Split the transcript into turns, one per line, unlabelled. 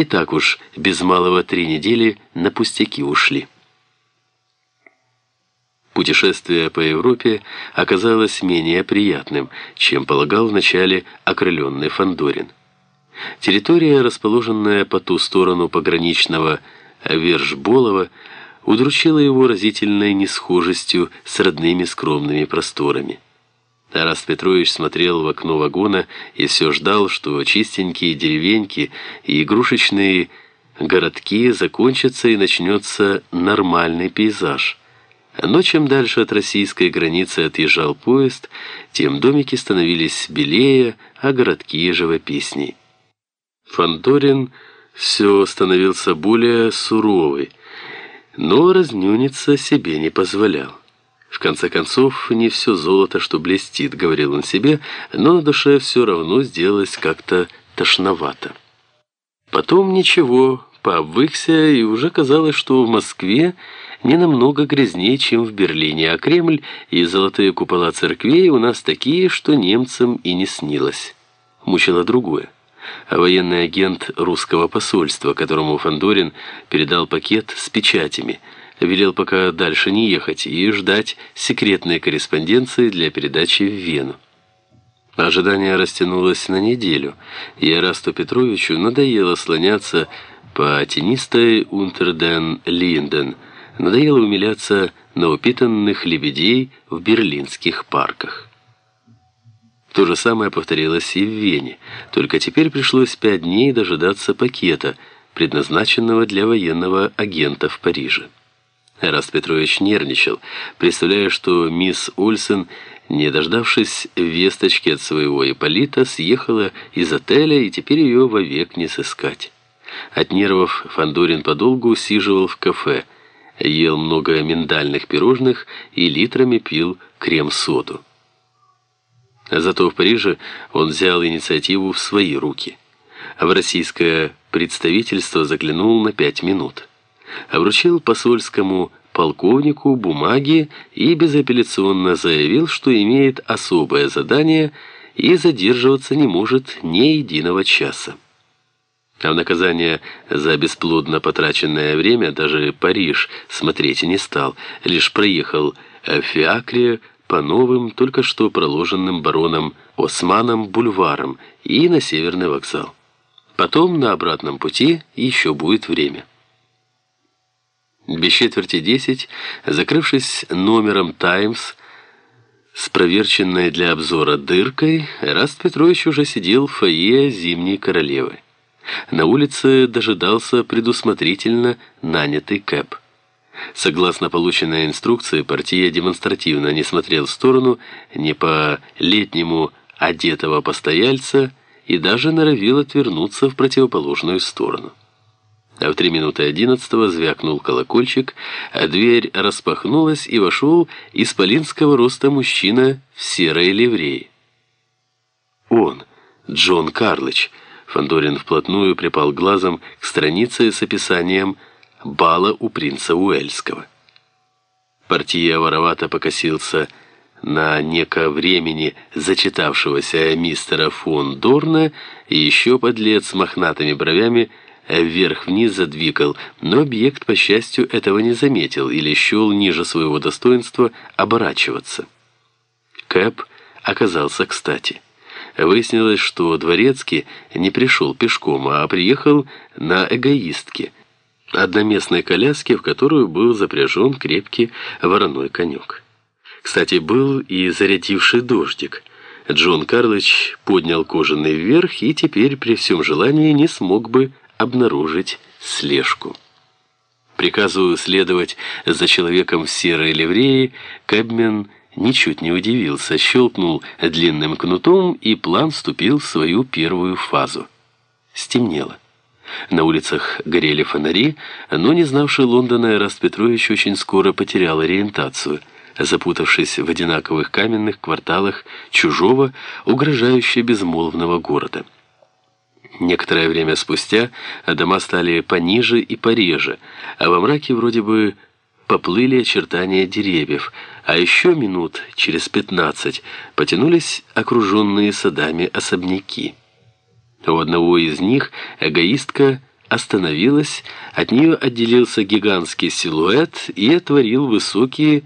и так уж без малого три недели на пустяки ушли. Путешествие по Европе оказалось менее приятным, чем полагал вначале окрыленный Фандорин. Территория, расположенная по ту сторону пограничного Вершболова, удручила его разительной несхожестью с родными скромными просторами. Тарас Петрович смотрел в окно вагона и все ждал, что чистенькие деревеньки и игрушечные городки закончатся и начнется нормальный пейзаж. Но чем дальше от российской границы отъезжал поезд, тем домики становились белее, а городки живописней. Фандорин все становился более суровый, но разнюниться себе не позволял. В конце концов, не все золото, что блестит, говорил он себе, но на душе все равно сделалось как-то тошновато. Потом ничего, пообвыкся, и уже казалось, что в Москве не намного грязнее, чем в Берлине, а Кремль и золотые купола церквей у нас такие, что немцам и не снилось. Мучило другое. А военный агент русского посольства, которому Фандорин передал пакет с печатями, велел пока дальше не ехать и ждать секретной корреспонденции для передачи в Вену. Ожидание растянулось на неделю, и Арасту Петровичу надоело слоняться по тенистой Унтерден-Линден, надоело умиляться на упитанных лебедей в берлинских парках. То же самое повторилось и в Вене, только теперь пришлось пять дней дожидаться пакета, предназначенного для военного агента в Париже. Раст Петрович нервничал, представляя, что мисс Ольсен, не дождавшись весточки от своего Ипполита, съехала из отеля и теперь ее вовек не сыскать. От нервов Фандорин подолгу усиживал в кафе, ел много миндальных пирожных и литрами пил крем-соду. Зато в Париже он взял инициативу в свои руки. В российское представительство заглянул на пять минут. Вручил посольскому полковнику бумаги и безапелляционно заявил, что имеет особое задание и задерживаться не может ни единого часа. А в наказание за бесплодно потраченное время даже Париж смотреть не стал, лишь проехал в Фиакре по новым, только что проложенным бароном Османом бульварам и на Северный вокзал. Потом на обратном пути еще будет время. Без четверти десять, закрывшись номером «Таймс», с проверченной для обзора дыркой, Раст Петрович уже сидел в фойе Зимней Королевы. На улице дожидался предусмотрительно нанятый кэп. Согласно полученной инструкции, партия демонстративно не смотрел в сторону не по летнему одетого постояльца и даже норовил отвернуться в противоположную сторону. А в три минуты одиннадцатого звякнул колокольчик, а дверь распахнулась, и вошел исполинского роста мужчина в серой ливреи. Он, Джон Карлыч, Фандорин вплотную припал глазом к странице с описанием бала у принца Уэльского. Партия воровато покосился на неко времени зачитавшегося мистера фон Дорна и еще подлец с мохнатыми бровями вверх-вниз задвигал, но объект, по счастью, этого не заметил или счел ниже своего достоинства оборачиваться. Кэп оказался кстати. Выяснилось, что Дворецкий не пришел пешком, а приехал на эгоистке – одноместной коляске, в которую был запряжен крепкий вороной конек. Кстати, был и зарядивший дождик. Джон Карлыч поднял кожаный вверх и теперь при всем желании не смог бы обнаружить слежку. Приказываю следовать за человеком в серой ливреи, Кэбмен ничуть не удивился, щелкнул длинным кнутом, и план вступил в свою первую фазу. Стемнело. На улицах горели фонари, но не знавший Лондона Эраст Петрович очень скоро потерял ориентацию, запутавшись в одинаковых каменных кварталах чужого, угрожающе безмолвного города. Некоторое время спустя дома стали пониже и пореже, а во мраке вроде бы поплыли очертания деревьев, а еще минут через пятнадцать потянулись окруженные садами особняки. У одного из них эгоистка остановилась, от нее отделился гигантский силуэт и отворил высокие